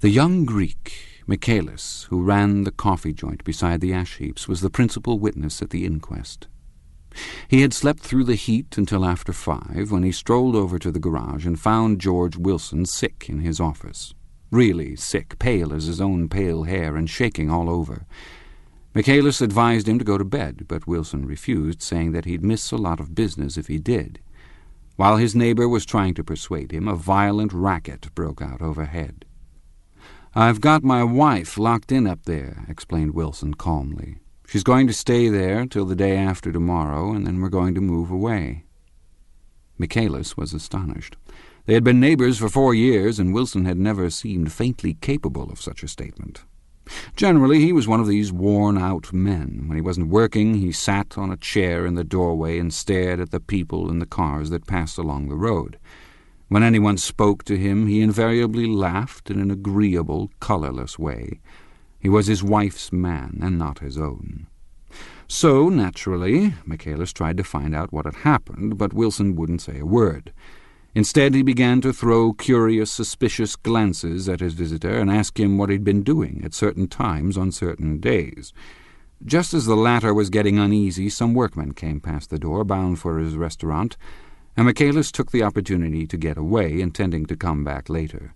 The young Greek, Michaelis, who ran the coffee joint beside the ash heaps, was the principal witness at the inquest. He had slept through the heat until after five, when he strolled over to the garage and found George Wilson sick in his office. Really sick, pale as his own pale hair, and shaking all over. Michaelis advised him to go to bed, but Wilson refused, saying that he'd miss a lot of business if he did. While his neighbor was trying to persuade him, a violent racket broke out overhead. I've got my wife locked in up there, explained Wilson calmly. She's going to stay there till the day after tomorrow, and then we're going to move away. Michaelis was astonished. They had been neighbors for four years, and Wilson had never seemed faintly capable of such a statement. Generally, he was one of these worn-out men. When he wasn't working, he sat on a chair in the doorway and stared at the people and the cars that passed along the road. When anyone spoke to him, he invariably laughed in an agreeable, colourless way. He was his wife's man, and not his own. So, naturally, Michaelis tried to find out what had happened, but Wilson wouldn't say a word. Instead, he began to throw curious, suspicious glances at his visitor and ask him what he'd been doing at certain times on certain days. Just as the latter was getting uneasy, some workmen came past the door, bound for his restaurant, and Michaelis took the opportunity to get away, intending to come back later.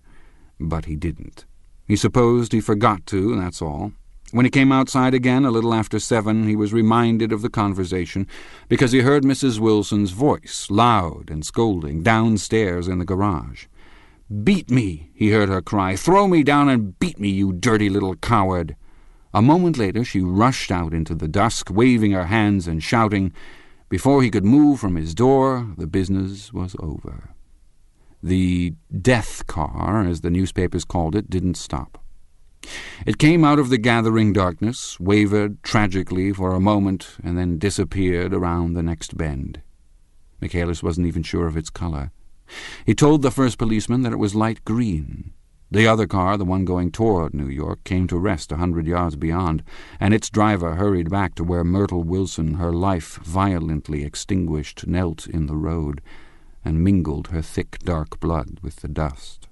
But he didn't. He supposed he forgot to, that's all. When he came outside again a little after seven, he was reminded of the conversation because he heard Mrs. Wilson's voice, loud and scolding, downstairs in the garage. Beat me, he heard her cry. Throw me down and beat me, you dirty little coward. A moment later she rushed out into the dusk, waving her hands and shouting, before he could move from his door, the business was over. The death car, as the newspapers called it, didn't stop. It came out of the gathering darkness, wavered tragically for a moment, and then disappeared around the next bend. Michaelis wasn't even sure of its color. He told the first policeman that it was light green. The other car, the one going toward New York, came to rest a hundred yards beyond, and its driver hurried back to where Myrtle Wilson, her life violently extinguished, knelt in the road and mingled her thick dark blood with the dust.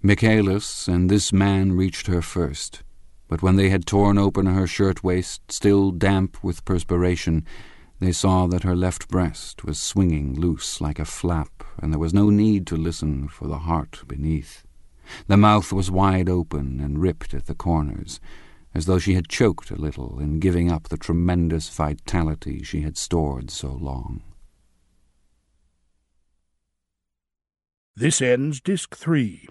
Michaelis and this man reached her first, but when they had torn open her shirt-waist, still damp with perspiration, they saw that her left breast was swinging loose like a flap, and there was no need to listen for the heart beneath. The mouth was wide open and ripped at the corners, as though she had choked a little in giving up the tremendous vitality she had stored so long. This ends Disc 3.